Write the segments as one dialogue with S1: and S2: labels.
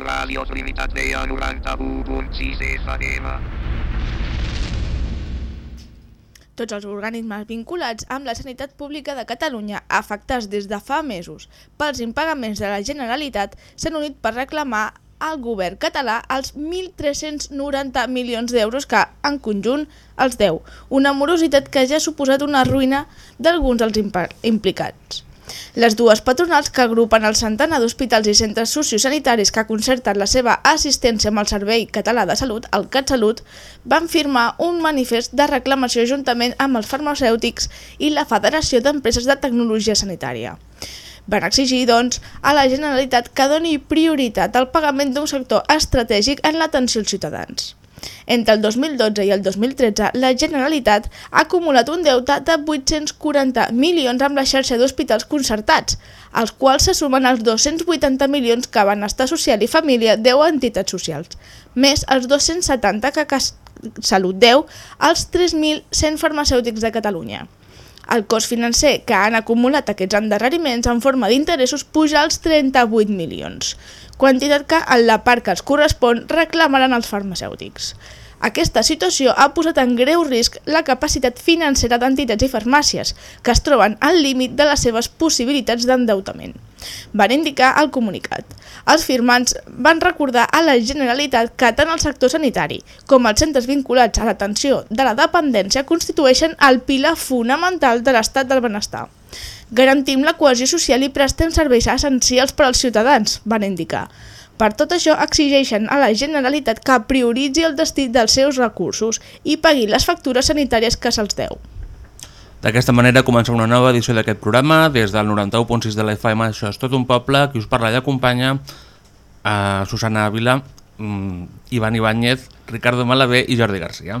S1: Ràdio Trinitat Vella 91.6 FM.
S2: Tots els organismes vinculats amb la sanitat pública de Catalunya afectats des de fa mesos pels impagaments de la Generalitat s'han unit per reclamar al govern català els 1.390 milions d'euros que, en conjunt, els deu. Una morositat que ja ha suposat una ruïna d'alguns dels implicats. Les dues patronals que agrupen el centenar d'hospitals i centres sociosanitaris que concerten la seva assistència amb el Servei Català de Salut, el CatSalut, van firmar un manifest de reclamació juntament amb els farmacèutics i la Federació d'Empreses de Tecnologia Sanitària. Van exigir, doncs, a la Generalitat que doni prioritat al pagament d'un sector estratègic en l'atenció als ciutadans. Entre el 2012 i el 2013, la Generalitat ha acumulat un deute de 840 milions amb la xarxa d'hospitals concertats, als quals se sumen els 280 milions que Benestar Social i Família deu a entitats socials, més els 270 que Salut deu als 3.100 farmacèutics de Catalunya. El cost financer que han acumulat aquests endarreriments en forma d'interessos puja als 38 milions, quantitat que en la part que els correspon reclamaran els farmacèutics. Aquesta situació ha posat en greu risc la capacitat financera d'entitats i farmàcies, que es troben al límit de les seves possibilitats d'endeutament. Van indicar al comunicat. Els firmants van recordar a la Generalitat que tant el sector sanitari com els centres vinculats a l'atenció de la dependència constitueixen el pilar fonamental de l'estat del benestar. Garantim la cohesió social i prestem serveis essencials per als ciutadans, van indicar. Per tot això, exigeixen a la Generalitat que prioritzi el destí dels seus recursos i pagui les factures sanitàries que se'ls deu.
S3: D'aquesta manera comença una nova edició d'aquest programa, des del 91.6 de la FM, això és tot un poble, qui us parla i acompanya a Susana Ávila, mm, Ivan Ibáñez, Ricardo Malavé i Jordi Garcia.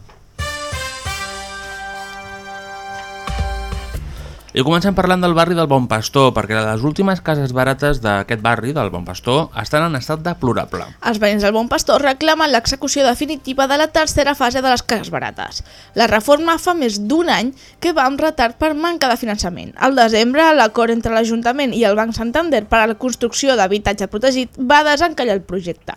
S3: I comencem parlant del barri del Bon Pastor, perquè les últimes cases barates d'aquest barri, del Bon Pastor, estan en estat deplorable.
S2: Els veïns del Bon Pastor reclamen l'execució definitiva de la tercera fase de les cases barates. La reforma fa més d'un any que va amb retard per manca de finançament. Al desembre, l'acord entre l'Ajuntament i el Banc Santander per a la construcció d'habitatge protegit va desencallar el projecte.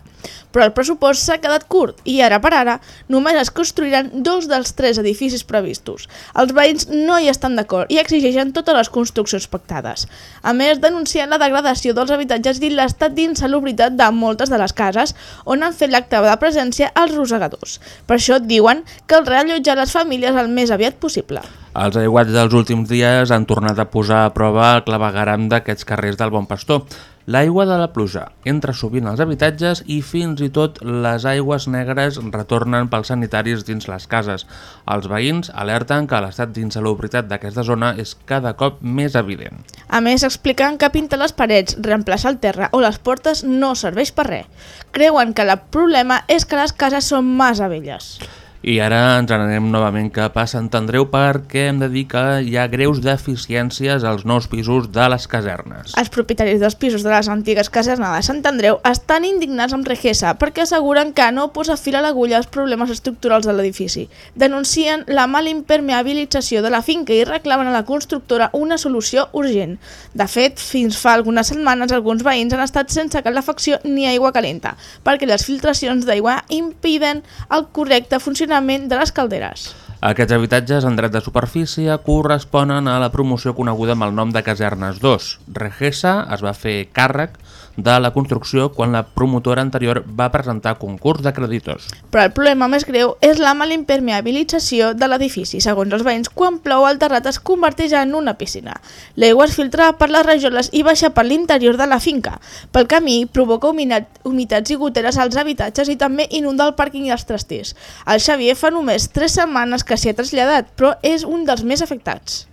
S2: Però el pressupost s'ha quedat curt i ara per ara només es construiran dos dels tres edificis previstos. Els veïns no hi estan d'acord i exigeixen totes les construccions pactades. A més, denuncien la degradació dels habitatges i l'estat d'insalubritat de moltes de les cases on han fet l'acte de presència els rosegadors. Per això diuen que el reallotjar les famílies el més aviat possible.
S3: Els aiguats dels últims dies han tornat a posar a prova el clavegaram d'aquests carrers del Bon Pastor. L'aigua de la pluja entra sovint als habitatges i fins i tot les aigües negres retornen pels sanitaris dins les cases. Els veïns alerten que l'estat d'insalubritat d'aquesta zona és cada cop més evident.
S2: A més, expliquen que pintar les parets, reemplaçar el terra o les portes no serveix per res. Creuen que el problema és que les cases són massa velles.
S3: I ara ens anem novament cap a Sant Andreu perquè hem de dir que hi ha greus deficiències als nous pisos de les casernes.
S2: Els propietaris dels pisos de les antigues casernes de Sant Andreu estan indignats amb Regesa perquè asseguren que no posa fil a l'agulla als problemes estructurals de l'edifici. Denuncien la mala impermeabilització de la finca i reclamen a la constructora una solució urgent. De fet, fins fa algunes setmanes alguns veïns han estat sense calefacció ni aigua calenta perquè les filtracions d'aigua impiden el correcte funcionament de les calderes.
S3: Aquests habitatges en dret de superfície corresponen a la promoció coneguda amb el nom de Casernes 2. Regesa es va fer càrrec de la construcció quan la promotora anterior va presentar concurs de creditors.
S2: Però el problema més greu és la mala impermeabilització de l'edifici. Segons els veïns, quan plou el terrat es converteix en una piscina. L'aigua es filtra per les rajoles i baixa per l'interior de la finca. Pel camí provoca humitat, humitats i goteres als habitatges i també inunda el pàrquing i els trasters. El Xavier fa només 3 setmanes que s'hi ha traslladat, però és un dels més afectats.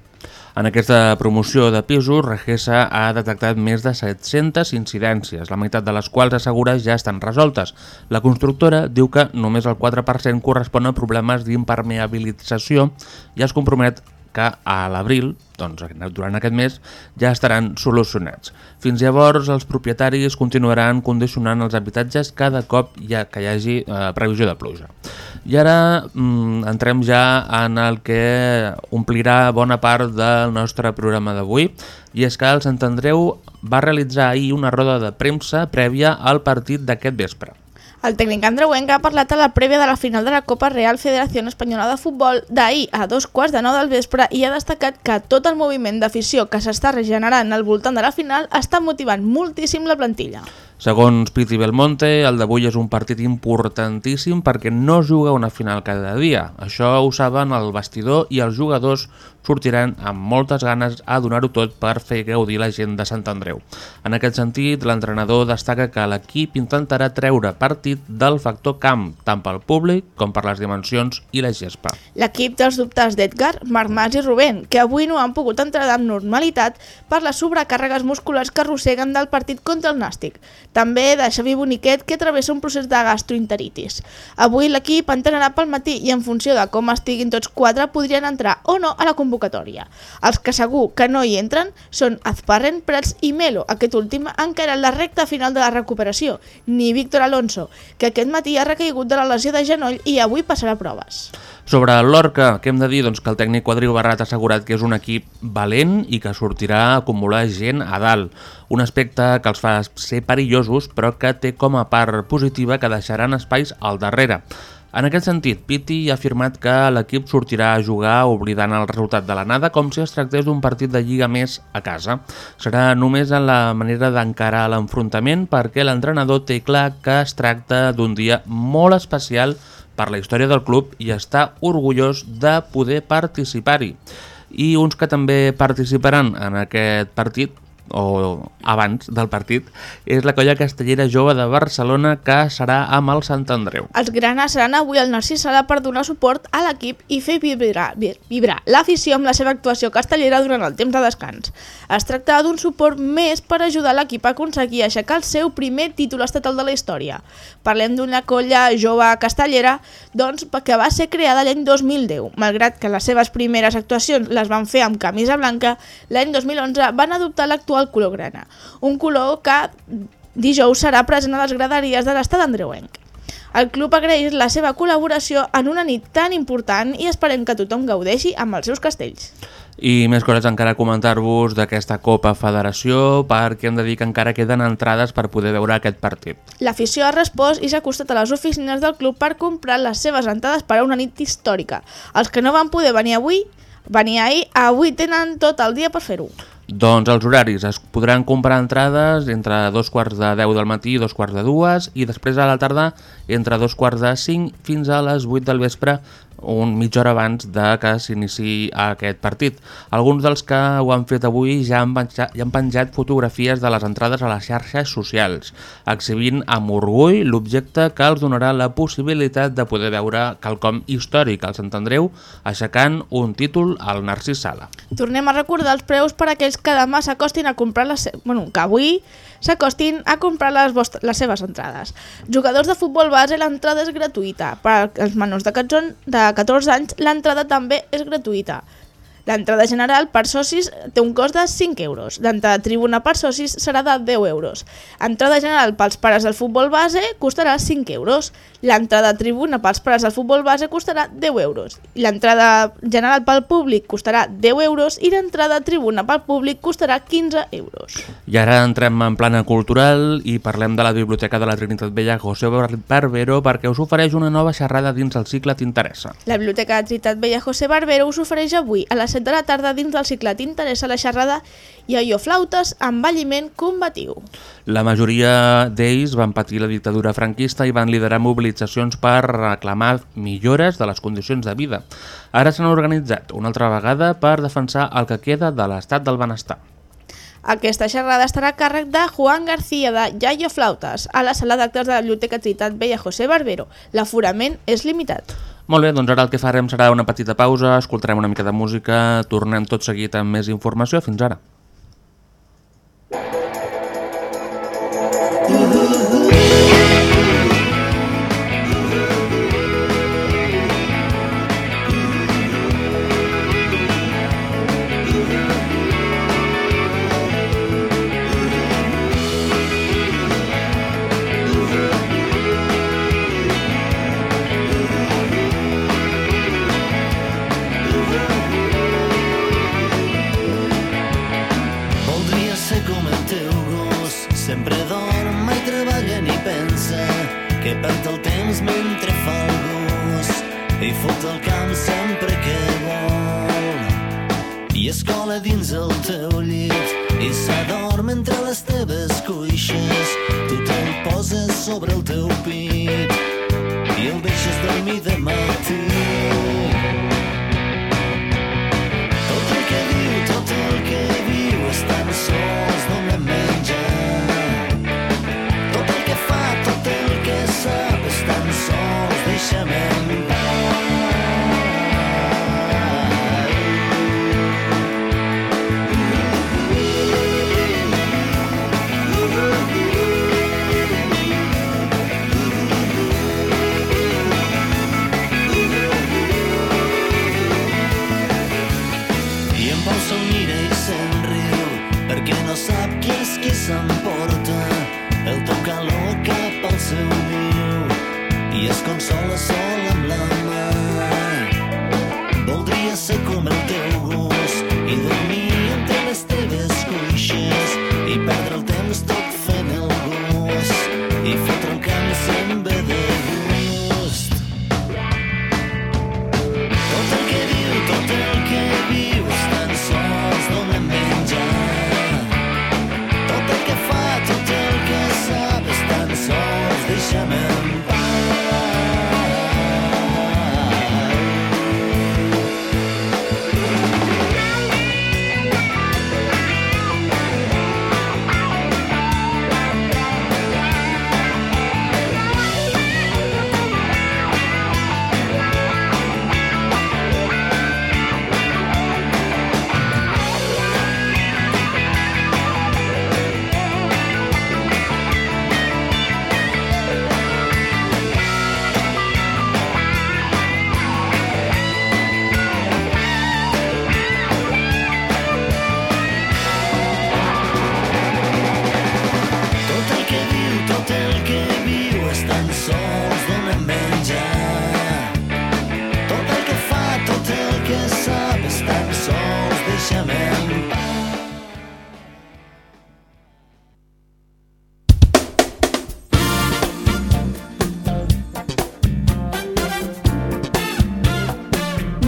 S3: En aquesta promoció de pisos, Regesa ha detectat més de 700 incidències, la meitat de les quals assegura ja estan resoltes. La constructora diu que només el 4% correspon a problemes d'impermeabilització i es compromet que a l'abril, doncs durant aquest mes, ja estaran solucionats. Fins llavors, els propietaris continuaran condicionant els habitatges cada cop ja que hi hagi eh, previsió de pluja. I ara mm, entrem ja en el que omplirà bona part del nostre programa d'avui, i és que el Sant Andreu va realitzar ahir una roda de premsa prèvia al partit d'aquest vespre.
S2: El tècnic andreuenc ha parlat a la prèvia de la final de la Copa Real Federació Espanyola de Futbol d'ahir a dos quarts de nou del vespre i ha destacat que tot el moviment d'afició que s'està regenerant al voltant de la final està motivant moltíssim la plantilla.
S3: Segons Piti Belmonte, el d'avui és un partit importantíssim perquè no juga una final cada dia. Això ho saben el vestidor i els jugadors sortiran amb moltes ganes a donar-ho tot per fer gaudir la gent de Sant Andreu. En aquest sentit, l'entrenador destaca que l'equip intentarà treure partit del factor camp, tant pel públic com per les dimensions i la gespa.
S2: L'equip dels dubtes d'Edgar, Marc Mas i Rubén, que avui no han pogut entrenar amb normalitat per les sobrecàrregues musculars que arrosseguen del partit contra el Nàstic. També de Xavi Boniquet, que travessa un procés de gastroenteritis. Avui l'equip entrenarà pel matí i en funció de com estiguin tots quatre podrien entrar o no a la convocatòria. Els que segur que no hi entren són Azparren, Prats i Melo, aquest últim encara en la recta final de la recuperació, ni Víctor Alonso, que aquest matí ha recaigut de la lesió de genoll i avui passarà proves.
S3: Sobre Lorca, què hem de dir? Doncs que el tècnic Quadriu Barrat ha assegurat que és un equip valent i que sortirà a acumular gent a dalt. Un aspecte que els fa ser perillosos, però que té com a part positiva que deixaran espais al darrere. En aquest sentit, Pitti ha afirmat que l'equip sortirà a jugar oblidant el resultat de l'anada com si es tractés d'un partit de lliga més a casa. Serà només en la manera d'encarar l'enfrontament perquè l'entrenador té clar que es tracta d'un dia molt especial per la història del club i està orgullós de poder participar-hi. I uns que també participaran en aquest partit o abans del partit, és la colla castellera jove de Barcelona que serà amb el Sant Andreu.
S2: Els granes seran avui al Narcís Sala per donar suport a l'equip i fer vibrar, vibrar l'afició amb la seva actuació castellera durant el temps de descans. Es tracta d'un suport més per ajudar l'equip a aconseguir aixecar el seu primer títol estatal de la història. Parlem d'una colla jove castellera doncs, que va ser creada l'any 2010. Malgrat que les seves primeres actuacions les van fer amb camisa blanca, l'any 2011 van adoptar l'actual el color grana, un color que dijous serà present a les graderies de l'estat andreuenc. El club agraeix la seva col·laboració en una nit tan important i esperem que tothom gaudeixi amb els seus castells.
S3: I més coses encara comentar-vos d'aquesta Copa Federació perquè hem de dir que encara queden entrades per poder veure aquest partit.
S2: L'afició ha respost i s'ha acostat a les oficines del club per comprar les seves entrades per a una nit històrica. Els que no van poder venir avui, venir ahir, avui tenen tot el dia per fer-ho.
S3: Doncs els horaris es podran comprar entrades entre dos quarts de 10 del matí i dos quarts de dues i després a la tarda entre dos quarts de 5 fins a les 8 del vespre un mitja hora abans de que s'inici aquest partit. Alguns dels que ho han fet avui ja han, penjat, ja han penjat fotografies de les entrades a les xarxes socials, exhibint amb orgull l'objecte que els donarà la possibilitat de poder veure quelcom històric al Sant Andreu aixecant un títol al Narcís Sala.
S2: Tornem a recordar els preus per a aquells que demà s'acostin a comprar les... Bueno, que avui s'acostin a comprar les, vostres, les seves entrades. Jugadors de futbol base, l'entrada és gratuïta. Per als menors de, de 14 anys, l'entrada també és gratuïta. L'entrada general per socis té un cost de 5 euros. L'entrada tribuna per socis serà de 10 euros. Entrada general pels pares del futbol base costarà 5 euros. L'entrada tribuna pels pares del futbol base costarà 10 euros. L'entrada general pel públic costarà 10 euros i l'entrada tribuna pel públic costarà 15 euros.
S3: I ara entrem en plana cultural i parlem de la Biblioteca de la Trinitat Vella José Barbero perquè us ofereix una nova xerrada dins el cicle T'interessa.
S2: La Biblioteca de la Trinitat Vella José Barbero us ofereix avui a les les 7 de la tarda dins del cicle T'interessa la xerrada i a flautes envelliment combatiu.
S3: La majoria d'ells van patir la dictadura franquista i van liderar mobilitzacions per reclamar millores de les condicions de vida. Ara s'han organitzat una altra vegada per defensar el que queda de l'estat del benestar.
S2: Aquesta xerrada estarà a càrrec de Juan García de Yayo Flautes a la sala d'actes de la Biblioteca Trinitat Vella José Barbero. L'aforament és limitat.
S3: Molt bé, doncs ara el que farem serà una petita pausa, escoltarem una mica de música, tornem tot seguit amb més informació. Fins ara.
S4: Es cola dins el teu llit, i s'adorm entre les teves cuixes, tu te'l poses sobre el teu pit, i el deixes dormir de matí. S'emporta el teu calor cap al seu niu i es consola sol amb la mà. Voldria ser com el teu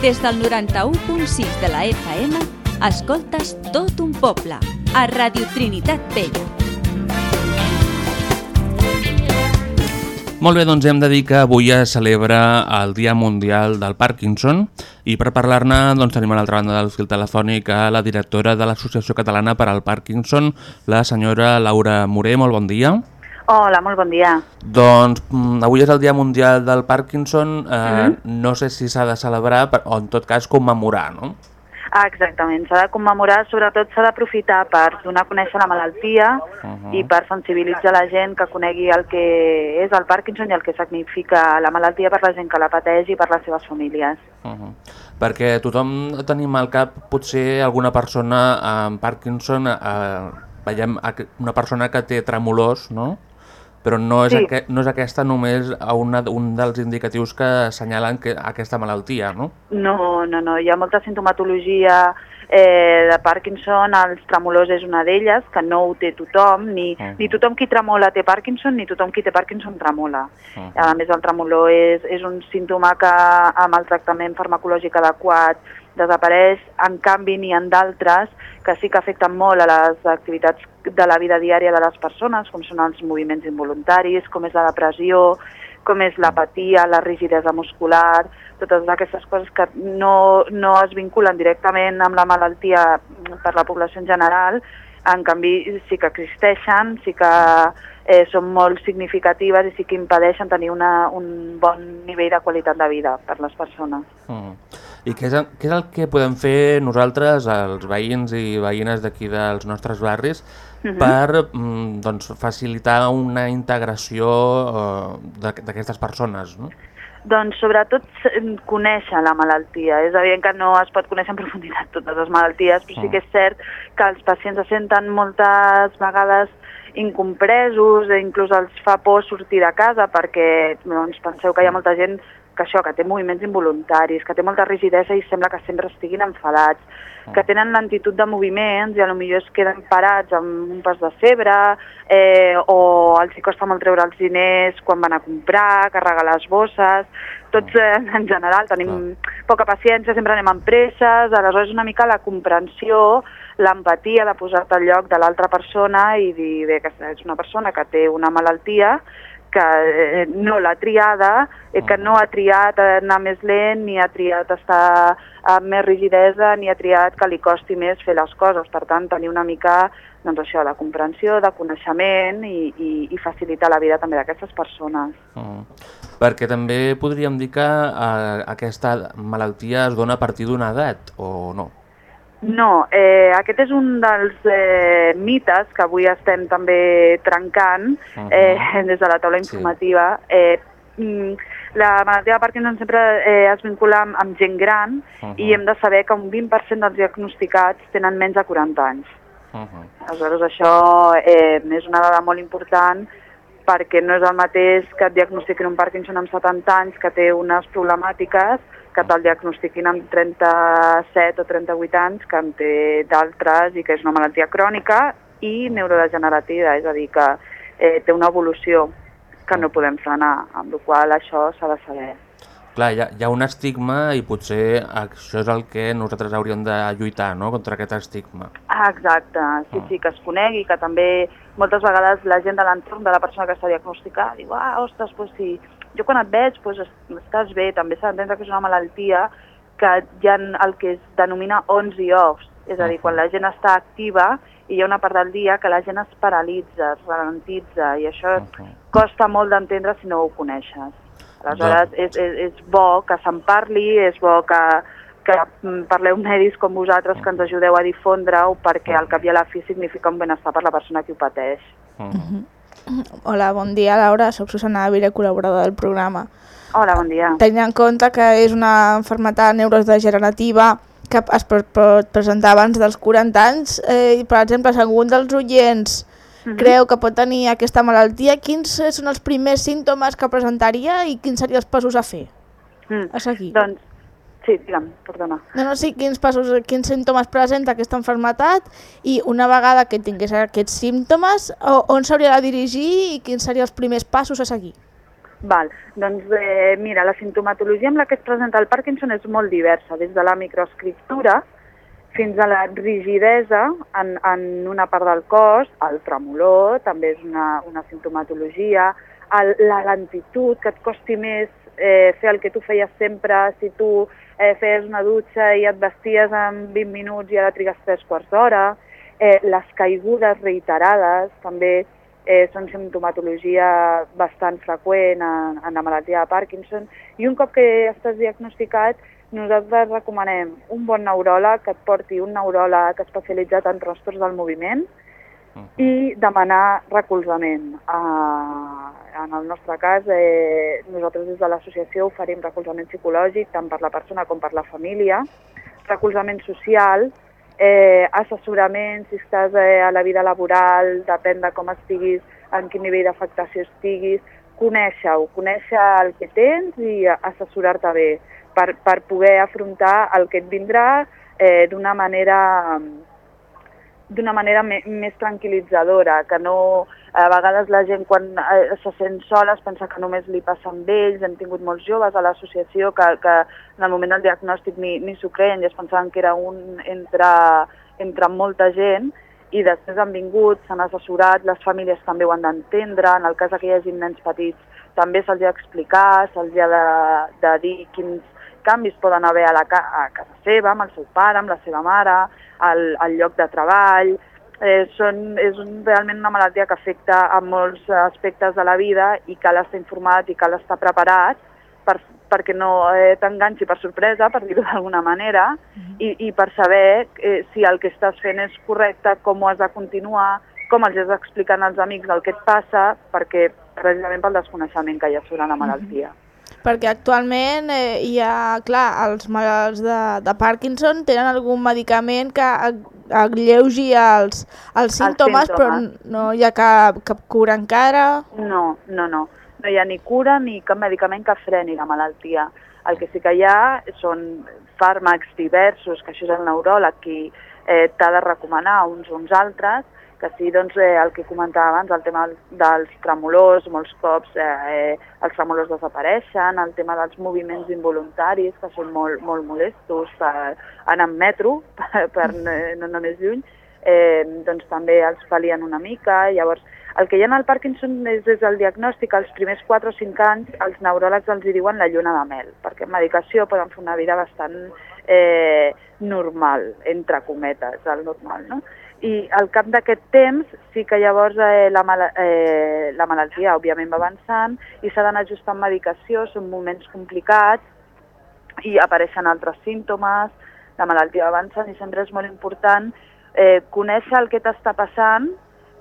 S5: Des del 91.6 de la FM, escoltes tot un poble, a Radio Trinitat Vella.
S3: Molt bé, doncs hem de dir que avui es celebra el Dia Mundial del Parkinson i per parlar-ne doncs, tenim a l'altra banda del fil telefònic a la directora de l'Associació Catalana per al Parkinson, la senyora Laura Moré. Molt bon dia.
S6: Hola, molt bon dia.
S3: Doncs mm, avui és el Dia Mundial del Parkinson, eh, no sé si s'ha de celebrar o en tot cas commemorar, no?
S6: Ah, exactament, s'ha de commemorar, sobretot s'ha d'aprofitar per donar a conèixer la malaltia
S3: Uh
S6: i per sensibilitzar la gent que conegui el que és el Parkinson i el que significa la malaltia per la gent que la pateix i per les seves famílies.
S3: Uh -huh. Perquè tothom tenim al cap potser alguna persona amb Parkinson, eh, veiem una persona que té tremolors, no? Però no és,
S6: Sí.
S3: aqu no és aquesta només una, un dels indicatius que assenyalen que aquesta malaltia, no?
S6: No, no, no, hi ha molta sintomatologia eh, de Parkinson, els tremolors és una d'elles, que no ho té tothom, ni,
S3: Mhm.
S6: ni tothom qui tremola té Parkinson, ni tothom qui té Parkinson tremola.
S3: Mhm.
S6: A més, el tremolor és, és un símptoma que amb el tractament farmacològic adequat desapareix, en canvi n'hi ha d'altres que sí que afecten molt a les activitats de la vida diària de les persones, com són els moviments involuntaris, com és la depressió, com és l'apatia, la rigidesa muscular, totes aquestes coses que no, no es vinculen directament amb la malaltia per la població en general, en canvi sí que existeixen, sí que eh, són molt significatives i sí que impedeixen tenir una, un bon nivell de qualitat de vida per les persones.
S3: Mm. I què és, què és el que podem fer nosaltres, els veïns i veïnes d'aquí dels nostres barris, uh -huh. per mm, doncs, facilitar una integració uh, d'aquestes persones? No?
S6: Doncs sobretot conèixer la malaltia. És evident que no es pot conèixer en profunditat totes les malalties, però sí que és cert que els pacients se senten moltes vegades incompresos, e inclús els fa por sortir de casa perquè doncs, penseu que hi ha molta gent que això, que té moviments involuntaris, que té molta rigidesa i sembla que sempre estiguin enfadats, que tenen lentitud de moviments i a lo millor es queden parats amb un pas de cebre eh, o els costa molt treure els diners quan van a comprar, carregar les bosses, tots eh, en general tenim poca paciència, sempre anem amb presses, aleshores una mica la comprensió, l'empatia de posar-te al lloc de l'altra persona i dir bé, que és una persona que té una malaltia que eh, no l'ha triada, eh, que no ha triat anar més lent, ni ha triat estar amb més rigidesa, ni ha triat que li costi més fer les coses. Per tant, tenir una mica doncs això, de comprensió, de coneixement i, i, i facilitar la vida també d'aquestes persones.
S3: Mm. Perquè també podríem dir que eh, aquesta malaltia es dona a partir d'una edat, o no?
S6: No, eh, aquest és un dels eh, mites que avui estem també trencant uh -huh. eh, des de la taula informativa. Sí. Eh, mm, la malaltia de Parkinson sempre eh, es vincula amb, amb gent gran uh -huh. i hem de saber que un 20% dels diagnosticats tenen menys de 40 anys. Uh -huh. Aleshores això eh, és una dada molt important perquè no és el mateix que et diagnostiquin un Parkinson amb 70 anys que té unes problemàtiques que te'l diagnostiquin amb 37 o 38 anys, que en té d'altres i que és una malaltia crònica i neurodegenerativa, és a dir, que eh, té una evolució que no podem frenar, amb la qual això s'ha de saber.
S3: Clar, hi ha, hi ha un estigma i potser això és el que nosaltres hauríem de lluitar no? contra aquest estigma.
S6: Ah, exacte, sí, sí, que es conegui, que també moltes vegades la gent de l'entorn de la persona que està diagnosticada diu, ah, ostres, doncs si jo quan et veig doncs estàs bé, també s'ha d'entendre que és una malaltia que hi ha el que es denomina ons i offs, és a dir, quan la gent està activa i hi ha una part del dia que la gent es paralitza, es ralentitza i això costa molt d'entendre si no ho coneixes. Aleshores, és, és, és bo que se'n parli, és bo que, que parleu medis com vosaltres que ens ajudeu a difondre-ho perquè al cap i a la fi significa un benestar per la persona que ho pateix. Uh -huh.
S2: Hola, bon dia Laura, soc Susana Avira, col·laboradora del programa.
S6: Hola, bon dia.
S2: Tenint en compte que és una malaltia neurodegenerativa que es pot presentar abans dels 40 anys, eh, per exemple, si algun dels oients uh -huh. creu que pot tenir aquesta malaltia, quins són els primers símptomes que presentaria i quins serien els passos a fer?
S6: Mm.
S2: A seguir.
S6: Doncs Sí, digue'm, perdona.
S2: No, no, sí, quins, passos, quins símptomes presenta aquesta enfermetat i una vegada que tingués aquests símptomes, on s'hauria de dirigir i quins serien els primers passos a seguir?
S6: Val, doncs eh, mira, la sintomatologia amb la que es presenta el Parkinson és molt diversa, des de la microescriptura fins a la rigidesa en, en una part del cos, el tremolor també és una, una sintomatologia, el, la lentitud, que et costi més eh, fer el que tu feies sempre, si tu eh, feies una dutxa i et vesties en 20 minuts i ara trigues 3 quarts d'hora, eh, les caigudes reiterades també eh, són sintomatologia bastant freqüent en, en la malaltia de Parkinson. I un cop que estàs diagnosticat nosaltres recomanem un bon neuròleg que et porti un neuròleg especialitzat en trastorns del moviment, i demanar recolzament. Uh, en el nostre cas, eh, nosaltres des de l'associació oferim recolzament psicològic tant per la persona com per la família, recolzament social, eh, assessorament si estàs eh, a la vida laboral, depèn de com estiguis, en quin nivell d'afectació estiguis, conèixer-ho, conèixer el que tens i assessorar-te bé per, per poder afrontar el que et vindrà eh, d'una manera d'una manera me, més tranquil·litzadora, que no... A vegades la gent quan eh, se sent sola es pensa que només li passa amb ells, hem tingut molts joves a l'associació que, que en el moment del diagnòstic ni, ni s'ho creien i es pensaven que era un entre, entre molta gent i després han vingut, s'han assessorat, les famílies també ho han d'entendre, en el cas que hi hagi nens petits també se'ls ha d'explicar, se'ls ha de, de dir quins canvis poden haver a, la ca a casa seva, amb el seu pare, amb la seva mare, al, al lloc de treball, eh, són, és un, realment una malaltia que afecta a molts aspectes de la vida i cal estar informat i cal estar preparat per, perquè no eh, t'enganxi per sorpresa, per dir-ho d'alguna manera, i, i per saber eh, si el que estàs fent és correcte, com ho has de continuar, com els has d'explicar als amics el que et passa, perquè precisament pel desconeixement que hi ha sobre la malaltia.
S2: Perquè actualment eh, hi ha, clar, els malalts de, de Parkinson tenen algun medicament que agreugi els, els símptomes, però
S6: símptomes.
S2: no hi ha cap, cap cura encara.
S6: No, no, no. No hi ha ni cura ni cap medicament que freni la malaltia. El que sí que hi ha són fàrmacs diversos, que això és el neuròleg qui eh, t'ha de recomanar uns uns altres, que sí, doncs, eh, el que comentava abans, el tema dels tremolors, molts cops eh, eh, els tremolors desapareixen, el tema dels moviments involuntaris, que són molt, molt molestos per anar en metro, per, per no anar més lluny, eh, doncs també els palien una mica. Llavors, el que hi ha el Parkinson és des del diagnòstic, als primers 4 o 5 anys, els neuròlegs els diuen la lluna de mel, perquè amb medicació poden fer una vida bastant eh, normal, entre cometes, el normal, no? I al cap d'aquest temps sí que llavors eh, la, mala, eh, la malaltia òbviament va avançant i s'ha d'anar ajustant medicació, són moments complicats i apareixen altres símptomes, la malaltia va avançant i sempre és molt important eh, conèixer el que t'està passant,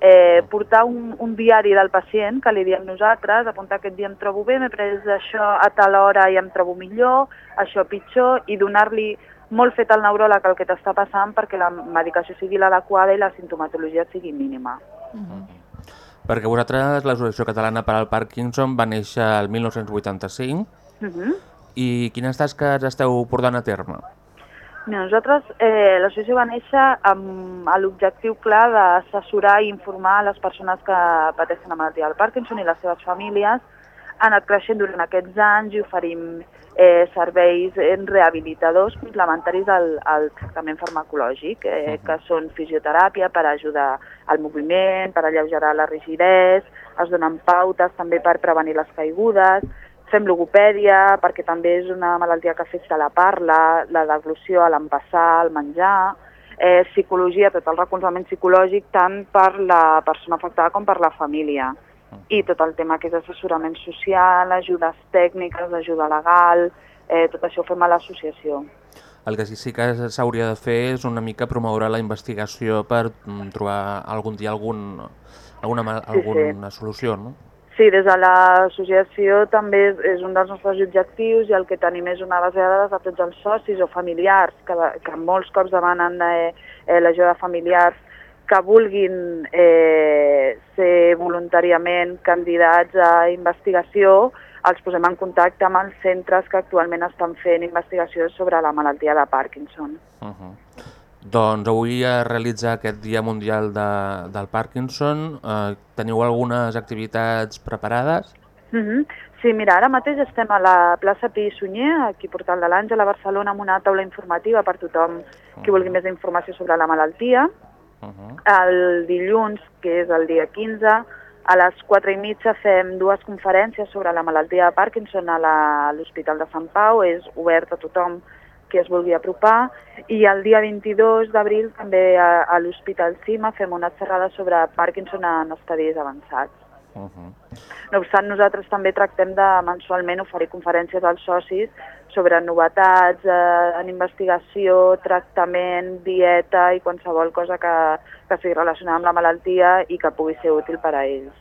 S6: eh, portar un, un diari del pacient que li diem nosaltres, apuntar aquest dia em trobo bé, m'he pres això a tal hora i em trobo millor, això pitjor, i donar-li molt fet al neuròleg el que t'està passant perquè la medicació sigui l'adequada i la sintomatologia sigui mínima.
S3: Perquè vosaltres, l'Associació Catalana per al Parkinson, va néixer el 1985
S6: Uh -huh.
S3: i quines tasques esteu portant a terme?
S6: Mira, nosaltres, eh, l'associació va néixer amb l'objectiu clar d'assessorar i informar les persones que pateixen la malaltia del Parkinson i les seves famílies. Ha anat creixent durant aquests anys i oferim eh, serveis eh, rehabilitadors complementaris al, al tractament farmacològic, eh, que són fisioteràpia per ajudar al moviment, per alleugerar la rigidesa, es donen pautes també per prevenir les caigudes, fem logopèdia perquè també és una malaltia que afecta la parla, la deglució, l'empassar, el menjar, eh, psicologia, tot el recolzament psicològic tant per la persona afectada com per la família i tot el tema que és assessorament social, ajudes tècniques, ajuda legal, eh, tot això ho fem a l'associació.
S3: El que sí, que s'hauria de fer és una mica promoure la investigació per mm, trobar algun dia algun, alguna, ma-
S6: Sí, sí.
S3: alguna solució, no?
S6: Sí, des de l'associació també és, un dels nostres objectius i el que tenim és una base de dades de tots els socis o familiars que, que molts cops demanen eh, l'ajuda de familiars que vulguin eh, ser voluntàriament candidats a investigació, els posem en contacte amb els centres que actualment estan fent investigació sobre la malaltia de Parkinson.
S3: Uh -huh. Doncs avui es realitza aquest Dia Mundial de, del Parkinson. Eh, teniu algunes activitats preparades?
S6: Mm -hmm. Sí, mira, ara mateix estem a la plaça Pi i Sunyer, aquí a Portal de l'Àngel, a Barcelona, amb una taula informativa per tothom qui vulgui més informació sobre la malaltia.
S3: Uh -huh.
S6: El dilluns, que és el dia 15, a les 4 i mitja fem dues conferències sobre la malaltia de Parkinson a l'Hospital de Sant Pau, és obert a tothom que es vulgui apropar, i el dia 22 d'abril també a, a l'Hospital Cima fem una xerrada sobre Parkinson en estadis avançats.
S3: Uh -huh.
S6: No obstant, nosaltres també tractem de mensualment oferir conferències als socis sobre novetats eh, en investigació, tractament, dieta i qualsevol cosa que, que sigui relacionada amb la malaltia i que pugui ser útil per a ells.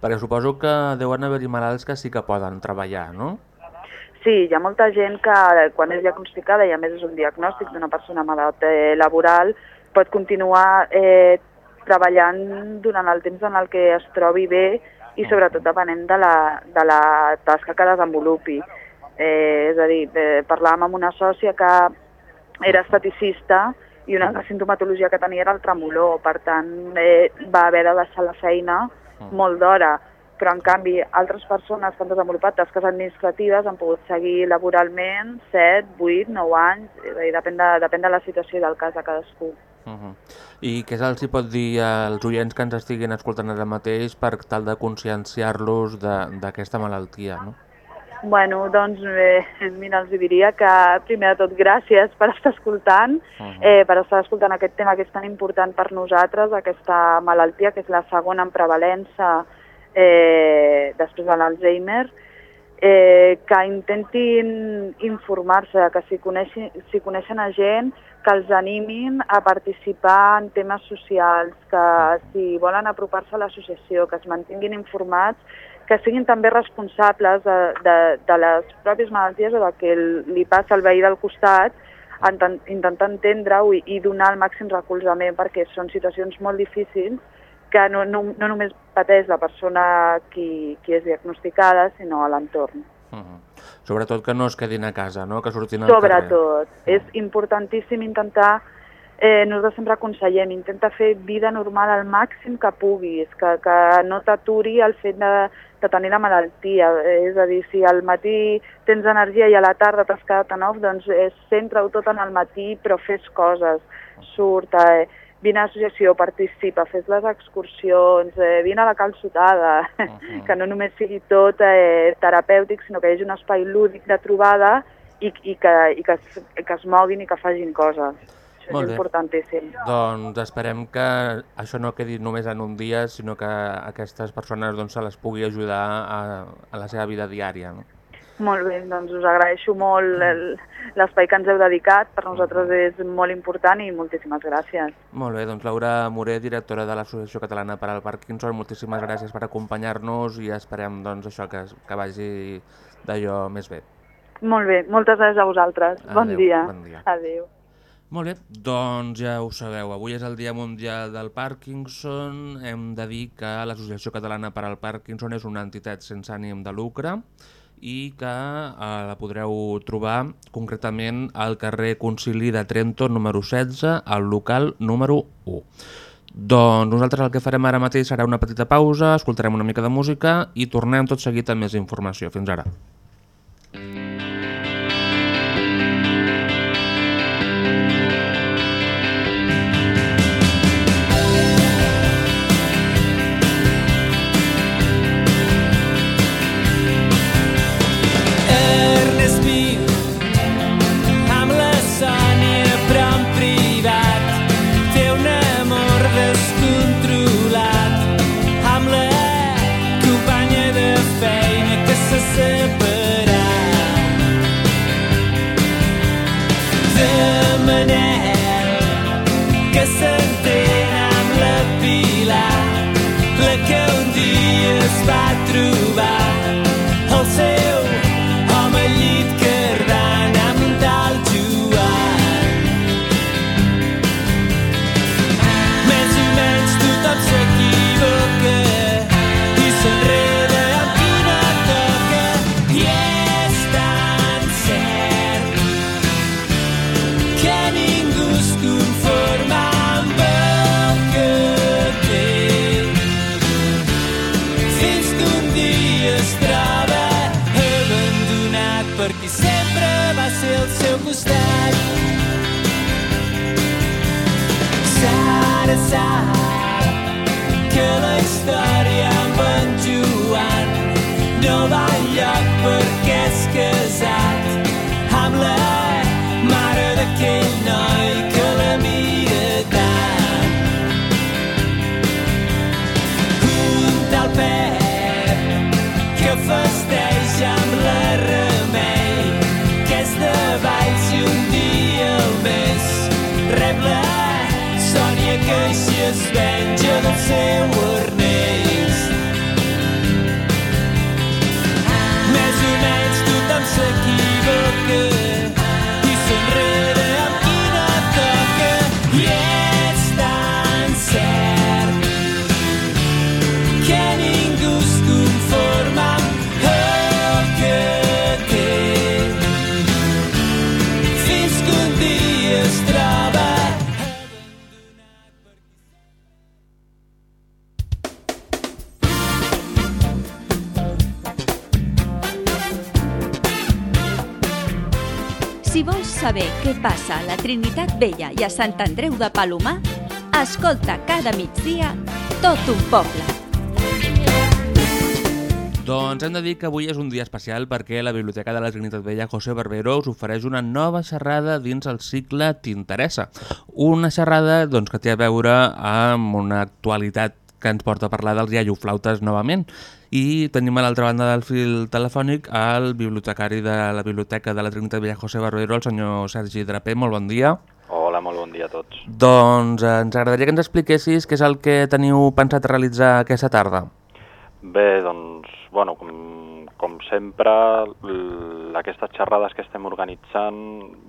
S3: Perquè suposo que deuen haver-hi malalts que sí que poden treballar, no?
S6: Sí, hi ha molta gent que quan és diagnosticada i a més és un diagnòstic d'una persona edat eh, laboral pot continuar eh, treballant durant el temps en el que es trobi bé i sobretot depenent de la, de la tasca que desenvolupi. Eh, és a dir, eh, parlàvem amb una sòcia que era estaticista i una la sintomatologia que tenia era el tremolor, per tant eh, va haver de deixar la feina molt d'hora, però en canvi altres persones que han desenvolupat tasques administratives han pogut seguir laboralment 7, 8, 9 anys, és a dir, depèn de, depèn de la situació i del cas de cadascú.
S3: Uh -huh. I què se'ls pot dir als oients que ens estiguin escoltant ara mateix per tal de conscienciar-los de- d'aquesta malaltia, no?
S6: Bueno, doncs, eh, mira, els diria que primer de tot gràcies per estar escoltant, eh, per estar escoltant aquest tema que és tan important per nosaltres, aquesta malaltia que és la segona en prevalença eh, després de l'Alzheimer, eh, que intentin informar-se, que si coneixen, si coneixen a gent, que els animin a participar en temes socials, que si volen apropar-se a l'associació, que es mantinguin informats, que siguin també responsables de, de, de les pròpies malalties o del que li passa al veí del costat, intent- intentar entendre-ho i, i donar el màxim recolzament perquè són situacions molt difícils que no, no, no només pateix la persona qui, qui és diagnosticada, sinó a l'entorn.
S3: Uh -huh. Sobretot que no es quedin a casa, no? que surtin al carrer.
S6: Sobretot, és importantíssim intentar, eh, nosaltres sempre aconsellem, intenta fer vida normal al màxim que puguis, que, que no t'aturi el fet de, de tenir la malaltia, és a dir, si al matí tens energia i a la tarda t'has quedat en off, doncs eh, centra-ho tot en el matí, però fes coses, surt, eh, vine a l'associació, participa, fes les excursions, eh, vine a la calçotada, uh -huh. que no només sigui tot eh, terapèutic, sinó que hi hagi un espai lúdic de trobada i, i, que, i que, es, que es moguin i que facin coses.
S3: Molt bé.
S6: importantíssim.
S3: Doncs esperem que això no quedi només en un dia, sinó que aquestes persones doncs, se les pugui ajudar a, a la seva vida diària. No?
S6: Molt bé, doncs us agraeixo molt el- l'espai que ens heu dedicat, per nosaltres és molt important i moltíssimes gràcies.
S3: Molt bé, doncs Laura Moré, directora de l'Associació Catalana per al Parkinson, moltíssimes gràcies per acompanyar-nos i esperem doncs, això que, que vagi d'allò més bé.
S6: Molt bé, moltes gràcies a vosaltres. bon
S3: Adéu,
S6: dia.
S3: bon dia.
S6: Adéu.
S3: Molt bé, doncs ja ho sabeu, avui és el Dia Mundial del Parkinson. Hem de dir que l'Associació Catalana per al Parkinson és una entitat sense ànim de lucre i que eh, la podreu trobar concretament al carrer Concili de Trento número 16, al local número 1. Doncs nosaltres el que farem ara mateix serà una petita pausa, escoltarem una mica de música i tornem tot seguit amb més informació. Fins ara.
S7: Ernest així es venja del seu
S5: Trinitat Vella i a Sant Andreu de Palomar, escolta cada migdia tot un poble.
S3: Doncs hem de dir que avui és un dia especial perquè la Biblioteca de la Trinitat Vella José Barbero us ofereix una nova xerrada dins el cicle T'interessa. Una xerrada doncs, que té a veure amb una actualitat que ens porta a parlar dels iaioflautes novament. I tenim a l'altra banda del fil telefònic el bibliotecari de la Biblioteca de la Trinitat Vella José Barbero, el senyor Sergi Draper. Molt bon dia.
S8: Hola, molt bon dia a tots.
S3: Doncs eh, ens agradaria que ens expliquessis què és el que teniu pensat realitzar aquesta tarda.
S8: Bé, doncs, bueno, com, com sempre, aquestes xerrades que estem organitzant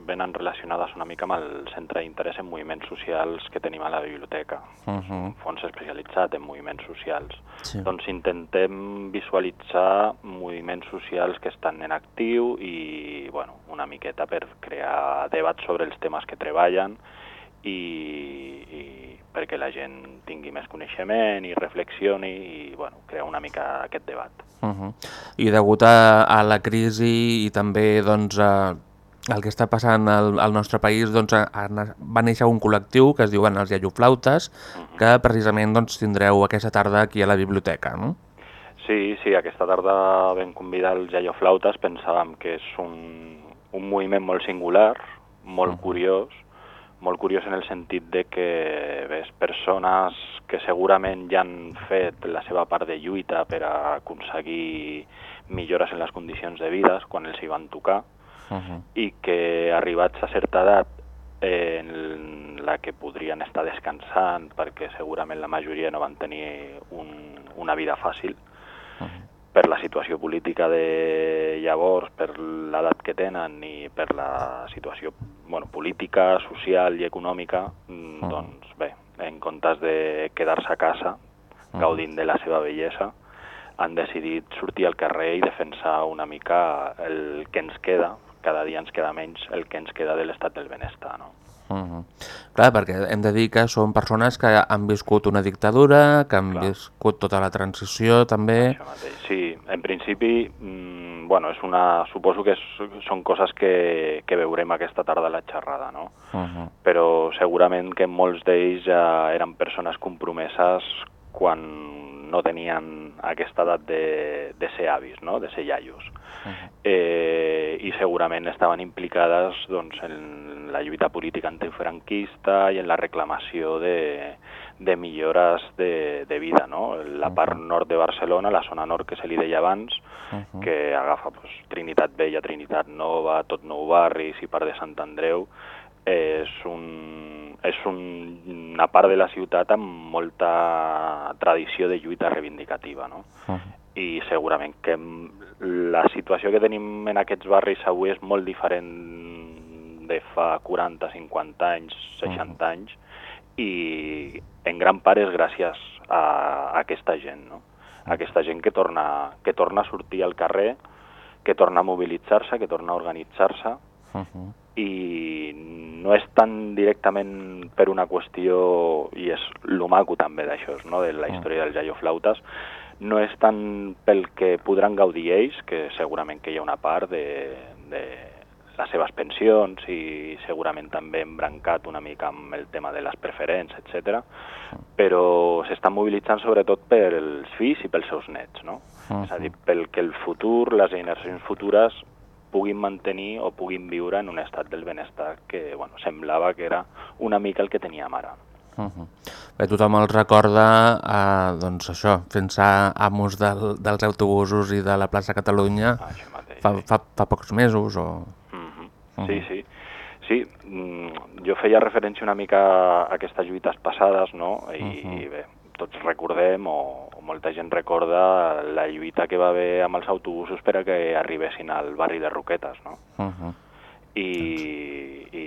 S8: venen relacionades una mica amb el centre d'interès en moviments socials que tenim a la biblioteca.
S3: Uh -huh.
S8: Un fons especialitzat en moviments socials.
S3: Sí.
S8: Doncs intentem visualitzar moviments socials que estan en actiu i, bueno, una miqueta per crear debats sobre els temes que treballen i, i perquè la gent tingui més coneixement i reflexioni i, bueno, crear una mica aquest debat.
S3: Uh -huh. I degut a, a la crisi i també doncs, a, el que està passant al, al nostre país, doncs, a, a, va néixer un col·lectiu que es diuen els iaioflautes, que precisament doncs, tindreu aquesta tarda aquí a la biblioteca, no?
S8: Sí, sí, aquesta tarda vam convidar els Iaioflautes, pensàvem que és un, un moviment molt singular, molt curiós, molt curiós en el sentit de que ves persones que segurament ja han fet la seva part de lluita per a aconseguir millores en les condicions de vida quan els hi van tocar
S3: Uh -huh.
S8: i que arribats a certa edat eh, en la que podrien estar descansant perquè segurament la majoria no van tenir un, una vida fàcil per la situació política de llavors, per l'edat que tenen i per la situació bueno, política, social i econòmica, mm, doncs bé, en comptes de quedar-se a casa gaudint de la seva bellesa, han decidit sortir al carrer i defensar una mica el que ens queda, cada dia ens queda menys, el que ens queda de l'estat del benestar, no?
S3: Uh -huh. Clar, perquè hem de dir que són persones que han viscut una dictadura, que han
S8: Clar.
S3: viscut tota la transició també...
S8: Sí, en principi, mm, bueno, és una, suposo que és, són coses que, que veurem aquesta tarda a la xerrada, no?
S3: Uh -huh.
S8: Però segurament que molts d'ells ja eren persones compromeses quan no tenien aquesta edat de, de ser avis, no? de ser iaios. eh, i segurament estaven implicades doncs, en la lluita política antifranquista i en la reclamació de, de millores de, de vida. No? La part nord de Barcelona, la zona nord que se li deia abans, que agafa pues, Trinitat Vella, Trinitat Nova, tot Nou Barris i part de Sant Andreu, és, un, és un, una part de la ciutat amb molta tradició de lluita reivindicativa. No?
S3: Uh -huh.
S8: i segurament que la situació que tenim en aquests barris avui és molt diferent de fa 40, 50 anys, 60 anys, i en gran part és gràcies a, a aquesta gent, no? Aquesta gent que torna, que torna a sortir al carrer, que torna a mobilitzar-se, que torna a organitzar-se,
S3: Uh -huh.
S8: I no és tan directament per una qüestió, i és lo maco també d'això, no? de la història dels iaioflautes, no és tant pel que podran gaudir ells, que segurament que hi ha una part de, de les seves pensions i segurament també embrancat una mica amb el tema de les preferents, etc. però s'estan mobilitzant sobretot per els fills i pels seus nets, no?
S3: Uh
S8: És a dir, pel que el futur, les generacions futures puguin mantenir o puguin viure en un estat del benestar que bueno, semblava que era una mica el que teníem ara.
S3: Uh -huh. Bé, tothom el recorda, eh, doncs això, fent-se amos del, dels autobusos i de la plaça Catalunya
S8: Ah, mateix,
S3: fa,
S8: sí.
S3: fa, fa pocs mesos o...
S8: Mhm. Sí, sí. Sí, mm, jo feia referència una mica a aquestes lluites passades, no? I, i bé, tots recordem, o, o molta gent recorda, la lluita que va haver amb els autobusos per a que arribessin al barri de Roquetes, no?
S3: Uh -huh.
S8: I, i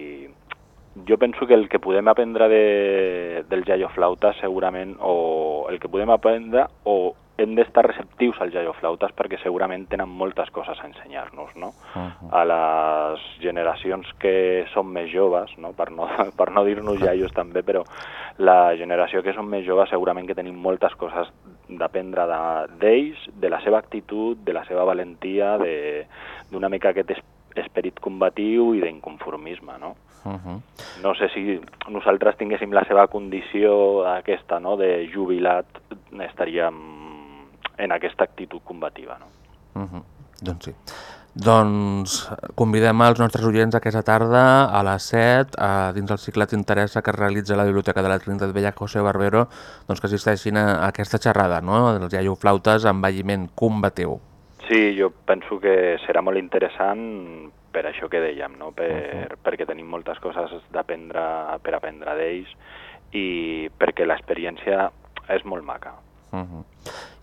S8: jo penso que el que podem aprendre de, del Jaio Flauta segurament, o el que podem aprendre, o hem d'estar receptius als Jaio Flautes perquè segurament tenen moltes coses a ensenyar-nos, no?
S3: Uh -huh.
S8: A les generacions que són més joves, no? Per, no, per no dir-nos jaios també, però la generació que són més joves segurament que tenim moltes coses d'aprendre de- d'ells, de, de la seva actitud, de la seva valentia, de- d'una mica aquest es esperit combatiu i d'inconformisme, no?
S3: Uh -huh.
S8: No sé si nosaltres tinguéssim la seva condició aquesta, no?, de jubilat, estaríem en aquesta actitud combativa, no?
S3: Uh -huh. Doncs sí. Doncs convidem els nostres oients aquesta tarda a les 7, a, dins del cicle T'interessa que es realitza la Biblioteca de la Trinitat Vella José Barbero, doncs que assisteixin a, aquesta xerrada, no?, dels iaio flautes envelliment combatiu.
S8: Sí, jo penso que serà molt interessant per això que dèiem, no? per, uh -huh. perquè tenim moltes coses d'aprendre per aprendre d'ells i perquè l'experiència és molt maca.
S3: Uh -huh.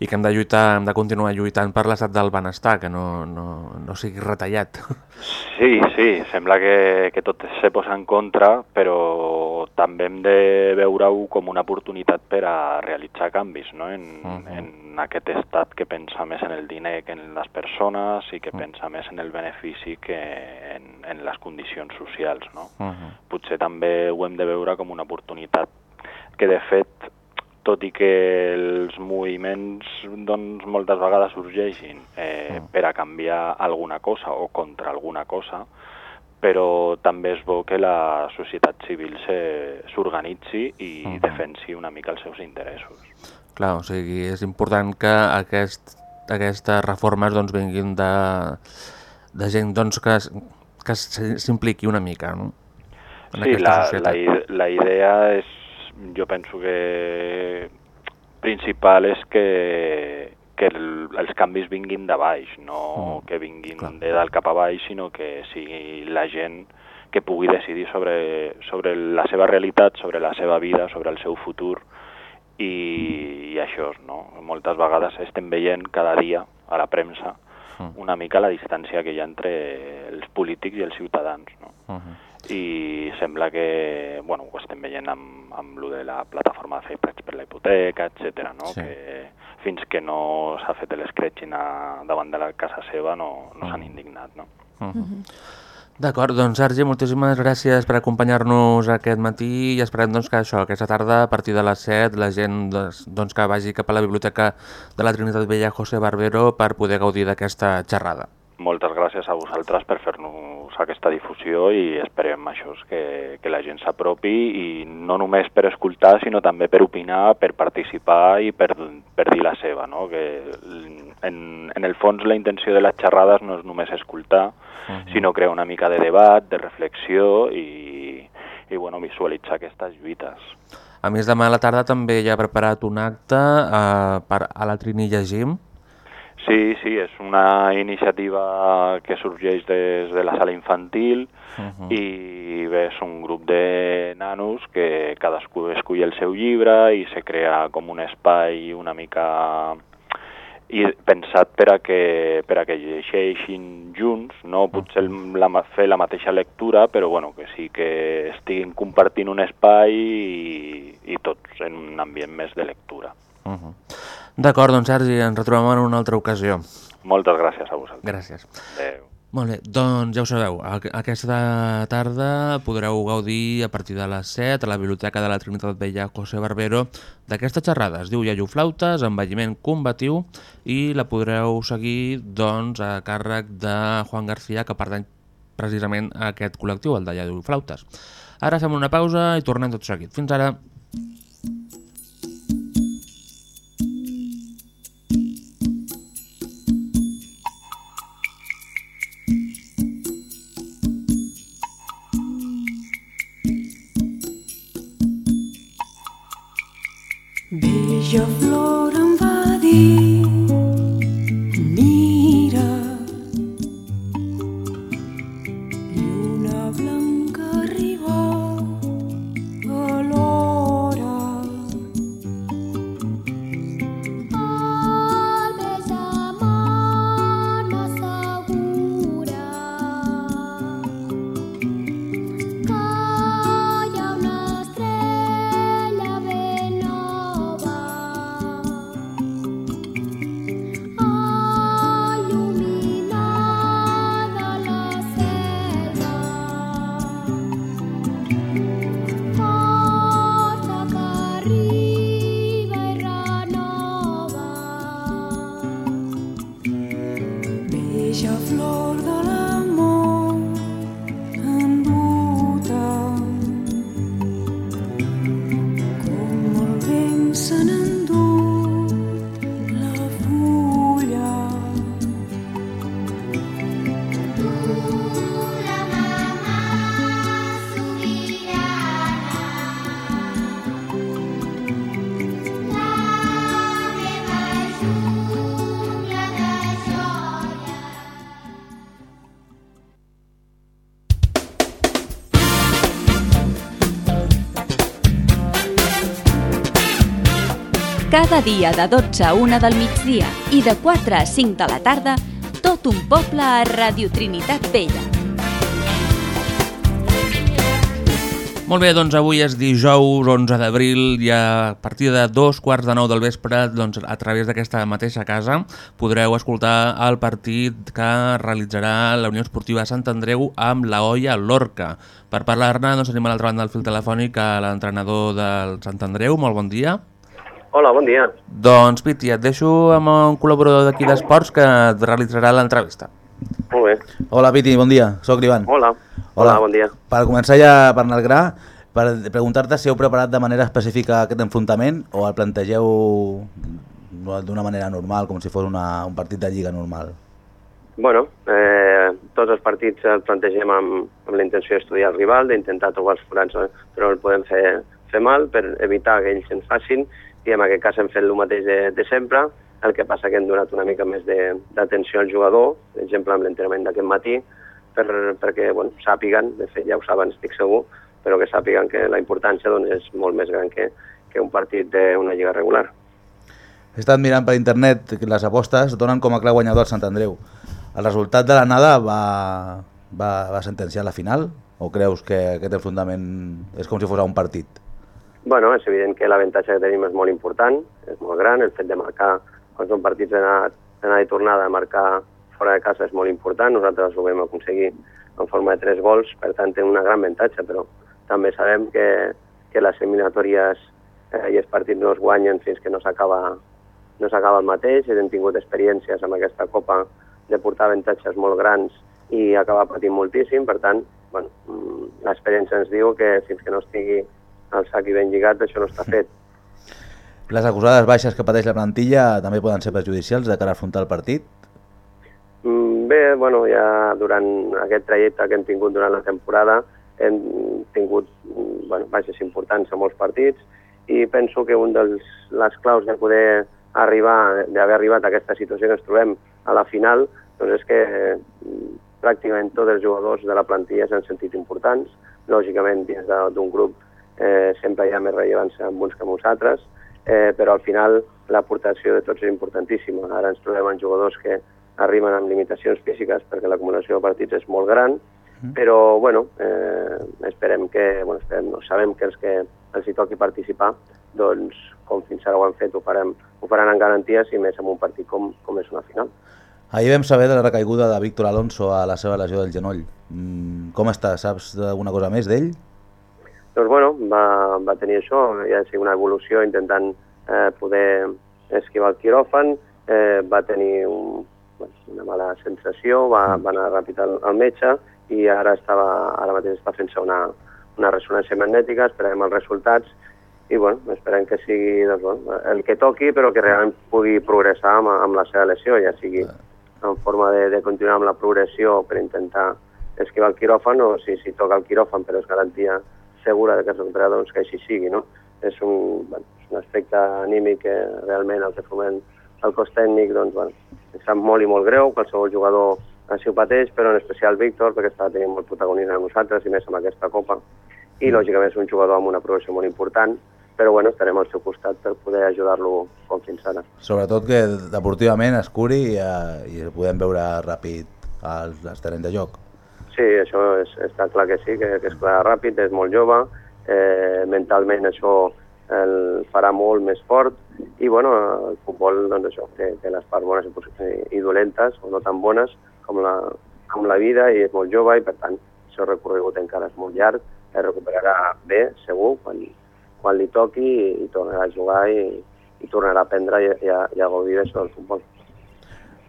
S3: I que hem de lluitar, hem de continuar lluitant per l'estat del benestar, que no, no, no sigui retallat.
S8: Sí, sí, sembla que, que tot se posa en contra, però també hem de veure-ho com una oportunitat per a realitzar canvis no? en, uh -huh. en aquest estat que pensa més en el diner que en les persones i que uh -huh. pensa més en el benefici que en, en les condicions socials. No?
S3: Uh -huh.
S8: Potser també ho hem de veure com una oportunitat que de fet tot i que els moviments doncs, moltes vegades sorgeixin eh,
S3: Mm.
S8: per a canviar alguna cosa o contra alguna cosa, però també és bo que la societat civil se- s'organitzi i
S3: Mhm.
S8: defensi una mica els seus interessos.
S3: Clar, o sigui, és important que aquest, aquestes reformes doncs, vinguin de, de gent doncs, que, que s'impliqui una mica no? en
S8: Sí, la, la, la idea és, jo penso que principal és que, que el, els canvis vinguin de baix, no
S3: Mm,
S8: que vinguin
S3: clar.
S8: de dalt cap a baix, sinó que sigui la gent que pugui decidir sobre, sobre la seva realitat, sobre la seva vida, sobre el seu futur, i, i això, no? Moltes vegades estem veient cada dia a la premsa
S3: Mm.
S8: una mica la distància que hi ha entre els polítics i els ciutadans, no?
S3: Uh -huh.
S8: I sembla que, bueno, ho estem veient amb, amb lo de la plataforma de préstecs per la hipoteca, etc. no?
S3: Sí.
S8: Que fins que no s'ha fet l'escretxin a- davant de la casa seva no, no s'han indignat, no?
S3: Uh -huh. D'acord, doncs Sergi, moltíssimes gràcies per acompanyar-nos aquest matí i esperem doncs, que això, aquesta tarda, a partir de les 7, la gent doncs, doncs, que vagi cap a la Biblioteca de la Trinitat Vella José Barbero per poder gaudir d'aquesta xerrada.
S8: Moltes gràcies a vosaltres per fer-nos aquesta difusió i esperem això, que, que la gent s'apropi i no només per escoltar, sinó també per opinar, per participar i per, per dir la seva, no? que en, en el fons la intenció de les xerrades no és només escoltar,
S3: Uh -huh.
S8: sinó crear una mica de debat, de reflexió i, i bueno, visualitzar aquestes lluites.
S3: A més, demà a la tarda també hi ha preparat un acte eh, per a la Trini Llegim.
S8: Sí, sí, és una iniciativa que sorgeix des de la sala infantil
S3: Uh -huh.
S8: i bé, és un grup de nanos que cadascú escull el seu llibre i se crea com un espai una mica i pensat per a que, per a que llegeixin junts, no potser la, fer la mateixa lectura, però bueno, que sí que estiguin compartint un espai i, i tots en un ambient més de lectura.
S3: Uh -huh. D'acord, doncs Sergi, ens retrobem en una altra ocasió.
S8: Moltes gràcies a vosaltres.
S3: Gràcies.
S8: Adéu.
S3: Molt bé, doncs ja ho sabeu, aquesta tarda podreu gaudir a partir de les 7 a la Biblioteca de la Trinitat Vella José Barbero d'aquesta xerrada. Es diu Iaio Flautes, envelliment combatiu i la podreu seguir doncs, a càrrec de Juan García, que pertany precisament a aquest col·lectiu, el de Iaio Flautes. Ara fem una pausa i tornem tot seguit. Fins ara.
S9: Bella flor em va dir
S5: Cada dia de 12 a 1 del migdia i de 4 a 5 de la tarda, tot un poble a Radio Trinitat Vella.
S3: Molt bé, doncs avui és dijous 11 d'abril i a partir de dos quarts de nou del vespre, doncs, a través d'aquesta mateixa casa, podreu escoltar el partit que realitzarà la Unió Esportiva Sant Andreu amb la Olla Lorca. Per parlar-ne, doncs, tenim a l'altra banda del fil telefònic l'entrenador del Sant Andreu. Molt bon dia.
S10: Hola, bon dia.
S3: Doncs, Piti, et deixo amb un col·laborador d'aquí d'Esports que et realitzarà l'entrevista.
S10: Molt bé.
S11: Hola, Piti, bon dia. Soc l'Ivan.
S10: Hola. Hola, bon dia.
S11: Per començar ja per anar al gra, per preguntar-te si heu preparat de manera específica aquest enfrontament o el plantegeu d'una manera normal, com si fos una, un partit de lliga normal.
S10: Bueno, eh, tots els partits els plantegem amb, amb la intenció d'estudiar el rival, d'intentar trobar els forats però no el podem fer, fer mal per evitar que ells ens facin i en aquest cas hem fet el mateix de, de sempre, el que passa que hem donat una mica més d'atenció al jugador, per exemple amb l'entrenament d'aquest matí, per, perquè bueno, sàpiguen, de fet ja ho saben, estic segur, però que sàpiguen que la importància doncs, és molt més gran que, que un partit d'una lliga regular.
S11: He estat mirant per internet que les apostes donen com a clar guanyador el Sant Andreu. El resultat de l'anada va, va, va sentenciar la final? O creus que aquest enfrontament és com si fos un partit?
S10: Bueno, és evident que l'avantatge que tenim és molt important, és molt gran, el fet de marcar, quan són partits d'anada i tornada, marcar fora de casa és molt important, nosaltres ho vam aconseguir en forma de tres gols, per tant té una gran avantatge, però també sabem que, que les eliminatòries eh, i els partits no es guanyen fins que no s'acaba no s'acaba el mateix, hem tingut experiències amb aquesta Copa de portar avantatges molt grans i acabar patint moltíssim, per tant, bueno, mm, l'experiència ens diu que fins que no estigui el sac i ben lligat això no està fet.
S11: Les acusades baixes que pateix la plantilla també poden ser perjudicials de cara a afrontar el partit?
S10: Mm, Bé, bueno, ja durant aquest trajecte que hem tingut durant la temporada hem tingut mm, bueno, baixes importants a molts partits i penso que un dels les claus de poder arribar, d'haver arribat a aquesta situació que ens trobem a la final, doncs és que mm, pràcticament tots els jugadors de la plantilla s'han sentit importants. Lògicament, dins d'un grup eh, sempre hi ha més rellevància amb uns que amb uns altres, eh, però al final l'aportació de tots és importantíssima. Ara ens trobem amb jugadors que arriben amb limitacions físiques perquè l'acumulació de partits és molt gran, però bueno, eh, esperem que, bueno, esperem, no, sabem que els que els hi toqui participar, doncs com fins ara ho han fet, ho, farem, ho faran amb garanties i més en un partit com, com és una final.
S11: Ahir vam saber de la recaiguda de Víctor Alonso a la seva lesió del genoll. Mm, com està? Saps alguna cosa més d'ell?
S10: Doncs bueno, va, va tenir això, ja ha sigut una evolució intentant eh, poder esquivar el quiròfan, eh, va tenir un, una mala sensació, va, va anar ràpid al, al metge i ara, estava, ara mateix està fent-se una, una ressonància magnètica, esperem els resultats i bueno, esperem que sigui doncs, bueno, el que toqui però que realment pugui progressar amb, amb la seva lesió, ja sigui en forma de, de continuar amb la progressió per intentar esquivar el quiròfan o si, si toca el quiròfan però és garantia segura de que es recuperarà, doncs que així sigui, no? És un, bueno, és un aspecte anímic que realment el que foment el cos tècnic, doncs, bueno, sap molt i molt greu, qualsevol jugador així ho pateix, però en especial Víctor, perquè està tenint molt protagonisme amb nosaltres i més amb aquesta Copa, i lògicament és un jugador amb una progressió molt important, però bueno, estarem al seu costat per poder ajudar-lo com fins ara.
S11: Sobretot que deportivament es curi i, eh, i el podem veure ràpid als, als terrenys de joc.
S10: Sí, això és, està clar que sí, que, que és clar ràpid, és molt jove, eh, mentalment això el farà molt més fort i bueno, el futbol doncs això, té, té les parts bones i, dolentes o no tan bones com la, com la vida i és molt jove i per tant el seu recorregut encara és molt llarg, es recuperarà bé, segur, quan, quan li toqui i, i tornarà a jugar i, i tornarà a aprendre i, i, a, i a gaudir d'això del futbol.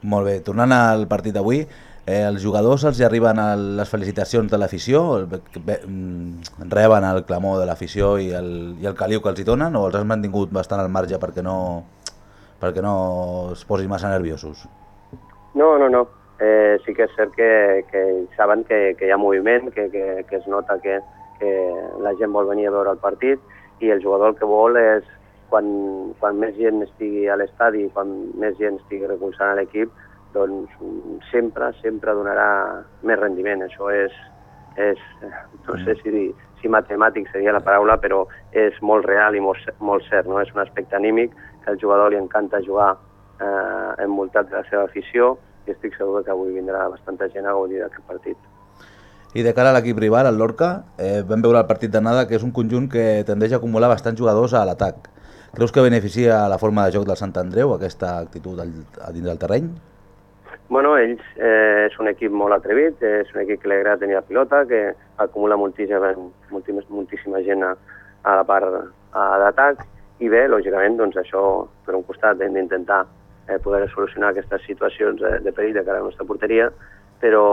S11: Molt bé, tornant al partit d'avui, eh, els jugadors els hi arriben el, les felicitacions de l'afició, mm, reben el clamor de l'afició i, el, i el caliu que els hi donen o els han mantingut bastant al marge perquè no, perquè no es posin massa nerviosos?
S10: No, no, no. Eh, sí que és cert que, que saben que, que hi ha moviment, que, que, que es nota que, que la gent vol venir a veure el partit i el jugador el que vol és quan, quan més gent estigui a l'estadi, quan més gent estigui recolzant a l'equip, doncs mm, sempre, sempre donarà més rendiment. Això és, és, no sé si, si matemàtic seria la paraula, però és molt real i molt, molt cert, no? És un aspecte anímic que al jugador li encanta jugar eh, envoltat de la seva afició i estic segur que avui vindrà bastanta gent a gaudir d'aquest partit.
S11: I de cara a l'equip rival, el Lorca, eh, vam veure el partit d'anada, que és un conjunt que tendeix a acumular bastants jugadors a l'atac. Creus que beneficia la forma de joc del Sant Andreu, aquesta actitud al, a dins del terreny?
S10: Bueno, ells eh, és un equip molt atrevit, és un equip que li agrada tenir la pilota, que acumula moltíssima, moltíssima, moltíssima gent a, a la part d'atac, i bé, lògicament, doncs això, per un costat, hem d'intentar eh, poder solucionar aquestes situacions de, de perill de cara a la nostra porteria, però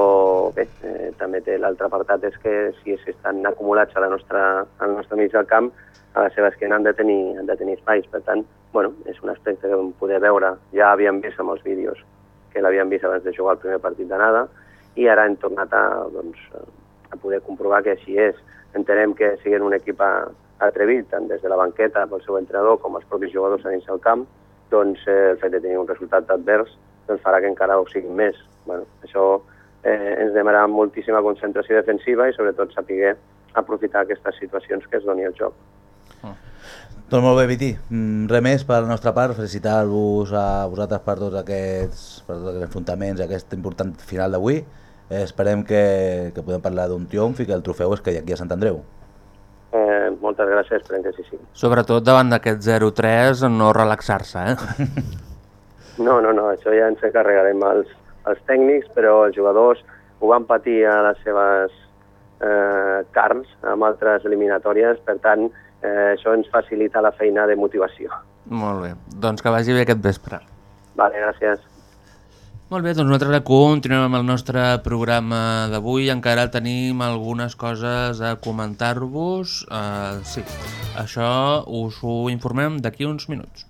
S10: bé, eh, també té l'altre apartat és que si estan acumulats a la nostra, al nostre mig del camp, a la seva esquena han de tenir, han de tenir espais. Per tant, bueno, és un aspecte que vam poder veure, ja havíem vist amb els vídeos que l'havíem vist abans de jugar el primer partit d'anada, i ara hem tornat a, doncs, a poder comprovar que així és. Entenem que siguin un equip atrevit, tant des de la banqueta pel seu entrenador com els propis jugadors a dins del camp, doncs eh, el fet de tenir un resultat advers doncs farà que encara ho siguin més. Bueno, això eh, ens demanarà moltíssima concentració defensiva i sobretot saber aprofitar aquestes situacions que es doni el joc.
S11: Doncs molt bé, Viti. Mm, Res més per la nostra part, felicitar-vos a vosaltres per tots aquests, per tots aquests enfrontaments i aquest important final d'avui. Eh, esperem que, que podem parlar d'un triomf i que el trofeu es quedi aquí a Sant Andreu.
S10: Eh, moltes gràcies, esperem que sí sigui.
S3: Sobretot davant d'aquest 0-3 no relaxar-se, eh?
S10: No, no, no, això ja ens encarregarem els, els tècnics, però els jugadors ho van patir a les seves eh, carns amb altres eliminatòries, per tant, eh, això ens facilita la feina de motivació.
S3: Molt bé, doncs que vagi bé aquest vespre.
S10: Vale, gràcies.
S3: Molt bé, doncs nosaltres continuem amb el nostre programa d'avui. Encara tenim algunes coses a comentar-vos. Uh, sí, això us ho informem d'aquí uns minuts.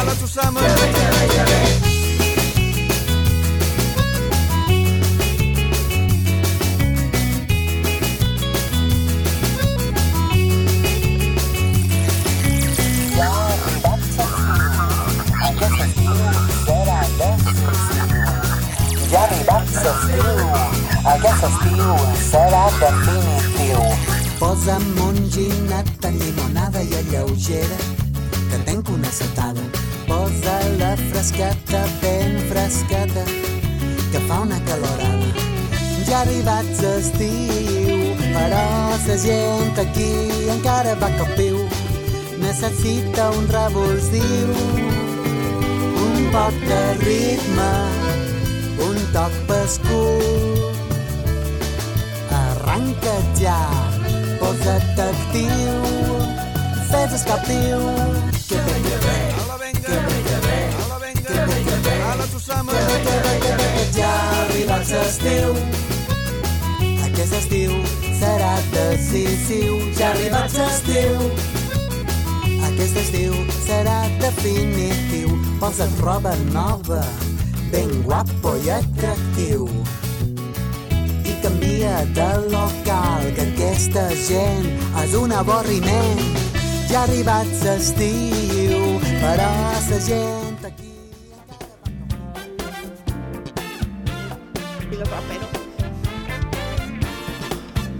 S7: Ala Susama.
S12: Ja arribat l'estiu, aquest estiu serà definitiu.
S13: Posa'm ginet amb llimonada i lleugera, que tenc una setada. Posa la fresqueta, ben fresqueta, que fa una calorada. Ja ha arribat l'estiu, però la gent aquí encara va com viu. Necessita un revulsiu, un poc de ritme, un toc pescur. Arranca't ja, posa't actiu, fes escaptiu. Que bé, que bé, que bé, que bé, que bé, que bé, que bé, que bé, que bé, que ja ha arribat l'estiu. Aquest estiu serà decisiu, ja ha arribat l'estiu. Aquest estiu serà definitiu, posa't roba nova, ben guapo i atractiu i canvia de local, que aquesta gent és un avorriment. Ja arribat l'estiu, però la gent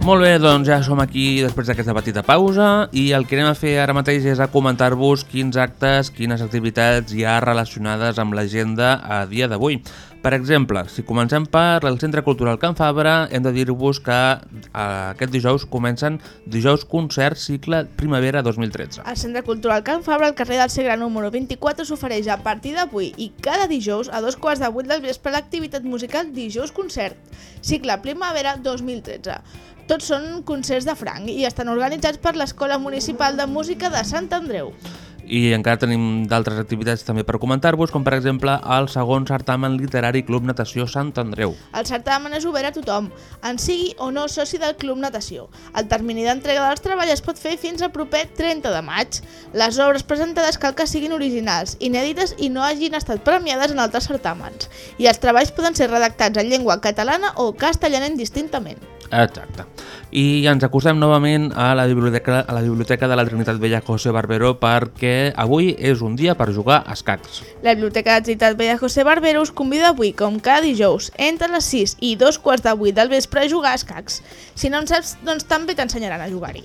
S3: Molt bé, doncs ja som aquí després d'aquesta petita pausa i el que anem a fer ara mateix és a comentar-vos quins actes, quines activitats hi ha relacionades amb l'agenda a dia d'avui. Per exemple, si comencem per el Centre Cultural Can Fabra, hem de dir-vos que eh, aquest dijous comencen dijous concert cicle Primavera 2013.
S2: El Centre Cultural Can Fabra, al carrer del Segre número 24, s'ofereix a partir d'avui i cada dijous a dos quarts de vuit del vespre l'activitat musical Dijous Concert, cicle Primavera 2013. Tots són concerts de franc i estan organitzats per l'Escola Municipal de Música de Sant Andreu.
S3: I encara tenim d'altres activitats també per comentar-vos, com per exemple el segon certamen literari Club Natació Sant Andreu.
S2: El certamen és obert a tothom, en sigui o no soci del Club Natació. El termini d'entrega dels treballs es pot fer fins al proper 30 de maig. Les obres presentades cal que siguin originals, inèdites i no hagin estat premiades en altres certàmens. I els treballs poden ser redactats en llengua catalana o castellana indistintament.
S3: Exacte. I ens acostem novament a la biblioteca, a la biblioteca de la Trinitat Vella José Barberó perquè avui és un dia per jugar a escacs.
S2: La Biblioteca de Trinitat Vella José Barbero us convida avui, com cada dijous, entre les 6 i dos quarts de 8 del vespre a jugar a escacs. Si no en saps, doncs també t'ensenyaran a jugar-hi.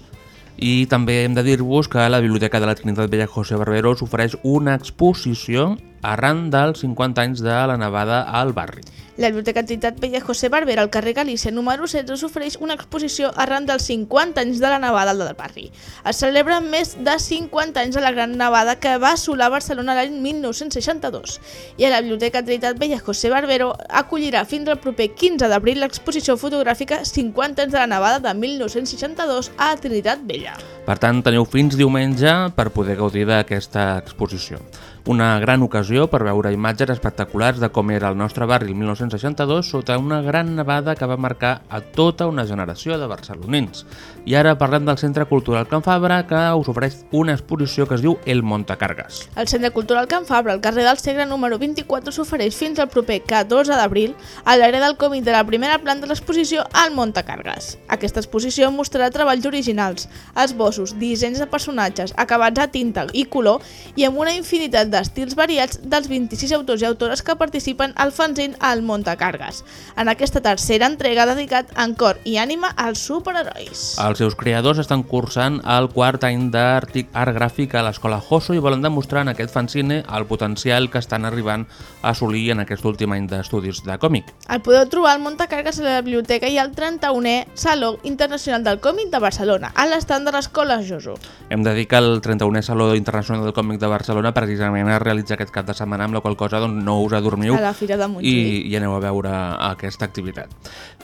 S3: I també hem de dir-vos que la Biblioteca de la Trinitat Vella José Barberó us ofereix una exposició arran dels 50 anys de la nevada al barri.
S2: La Biblioteca Trinitat Vella José Barbera al carrer Galícia número 16 us ofereix una exposició arran dels 50 anys de la nevada del barri. Es celebra més de 50 anys de la gran nevada que va assolar Barcelona l'any 1962 i a la Biblioteca Trinitat Vella José Barbero acollirà fins al proper 15 d'abril l'exposició fotogràfica 50 anys de la nevada de 1962 a Trinitat Vella.
S3: Per tant, teniu fins diumenge per poder gaudir d'aquesta exposició. Una gran ocasió per veure imatges espectaculars de com era el nostre barri el 1962 sota una gran nevada que va marcar a tota una generació de barcelonins. I ara parlem del Centre Cultural Can Fabra que us ofereix una exposició que es diu El Montacargas.
S2: El Centre Cultural Can Fabra, al carrer del Segre número 24, s'ofereix fins al proper 14 d'abril a l'àrea del còmic de la primera planta de l'exposició al Montacargas. Aquesta exposició mostrarà treballs originals, esbossos, dissenys de personatges, acabats a tinta i color i amb una infinitat d'estils variats dels 26 autors i autores que participen al fanzine al Montacargas. En aquesta tercera entrega dedicat en cor i ànima als superherois.
S3: Els seus creadors estan cursant el quart any d'art art gràfic a l'escola Josso i volen demostrar en aquest fanzine el potencial que estan arribant a assolir en aquest últim any d'estudis de còmic.
S2: El podeu trobar al Montacargas a la biblioteca i al 31è Saló Internacional del Còmic de Barcelona, a l'estand de l'escola Joso.
S3: Hem de dir que el 31è Saló Internacional del Còmic de Barcelona precisament es realitza aquest cap de setmana, amb la qual cosa doncs, no us adormiu
S2: A la Fira de
S3: i,
S2: Montjuïc.
S3: i aneu a veure aquesta activitat.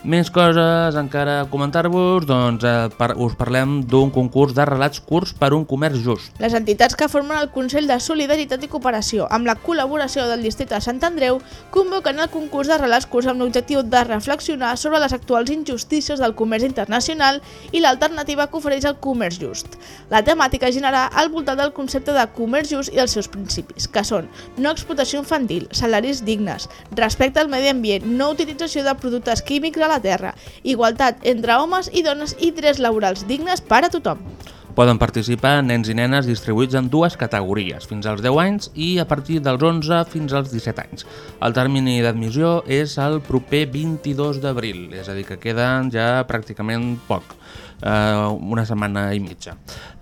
S3: Més coses encara a comentar-vos, doncs eh, par us parlem d'un concurs de relats curts per un comerç just.
S2: Les entitats que formen el Consell de Solidaritat i Cooperació, amb la col·laboració del districte de Sant Andreu, convoquen el concurs de relats curts amb l'objectiu de reflexionar sobre les actuals injustícies del comerç internacional i l'alternativa que ofereix el comerç just. La temàtica generarà al voltant del concepte de comerç just i els seus principis, que són no explotació infantil, salaris dignes, respecte al medi ambient, no utilització de productes químics a la terra, igualtat entre homes i dones i drets laborals dignes per a tothom.
S3: Poden participar nens i nenes distribuïts en dues categories, fins als 10 anys i a partir dels 11 fins als 17 anys. El termini d'admissió és el proper 22 d'abril, és a dir, que queden ja pràcticament poc, eh, una setmana i mitja.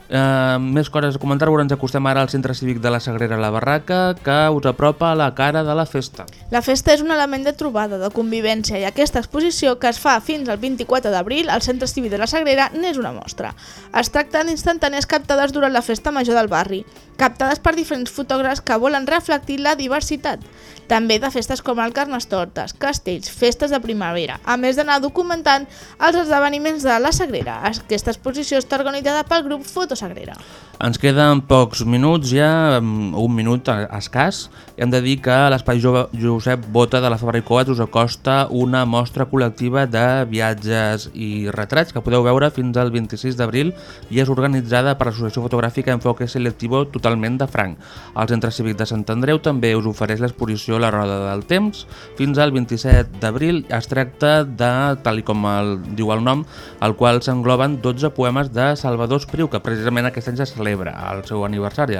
S3: Uh, més coses a comentar-vos, ens acostem ara al Centre Cívic de la Sagrera La Barraca, que us apropa a la cara de la festa.
S2: La festa és un element de trobada, de convivència, i aquesta exposició, que es fa fins al 24 d'abril al Centre Cívic de la Sagrera, n'és una mostra. Es tracta d'instantànies captades durant la festa major del barri, captades per diferents fotògrafs que volen reflectir la diversitat. També de festes com el Carnestoltes, castells, festes de primavera, a més d'anar documentant els esdeveniments de la Sagrera. Aquesta exposició està organitzada pel grup Fotosagrera.
S3: Ens queden pocs minuts ja, un minut escàs. Hem de dir que l'Espai Josep Bota de la Fabra i Coats us acosta una mostra col·lectiva de viatges i retrats que podeu veure fins al 26 d'abril i és organitzada per l'Associació Fotogràfica Enfoque Selectivo totalment de franc. El Centre Cívic de Sant Andreu també us ofereix l'exposició La Roda del Temps fins al 27 d'abril. Es tracta de, tal i com el, diu el nom, al qual s'engloben 12 poemes de Salvador Espriu, que precisament aquest any se celebra el seu aniversari,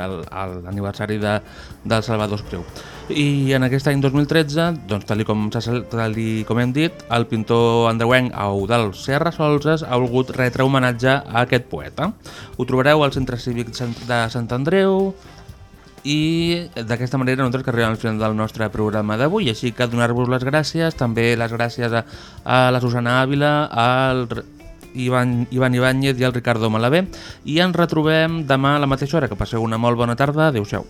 S3: l'aniversari de, del Salvador Espriu. I en aquest any 2013, doncs, tal, com, tal com hem dit, el pintor andreuenc Eudal Serra Solses ha volgut retre homenatge a aquest poeta. Ho trobareu al Centre Cívic de Sant Andreu, i d'aquesta manera nosaltres que arribem al final del nostre programa d'avui, així que donar-vos les gràcies, també les gràcies a, a la Susana Ávila, al Ivan, Ivan Ibáñez i al Ricardo Malavé. I ens retrobem demà a la mateixa hora, que passeu una molt bona tarda, adeu-siau.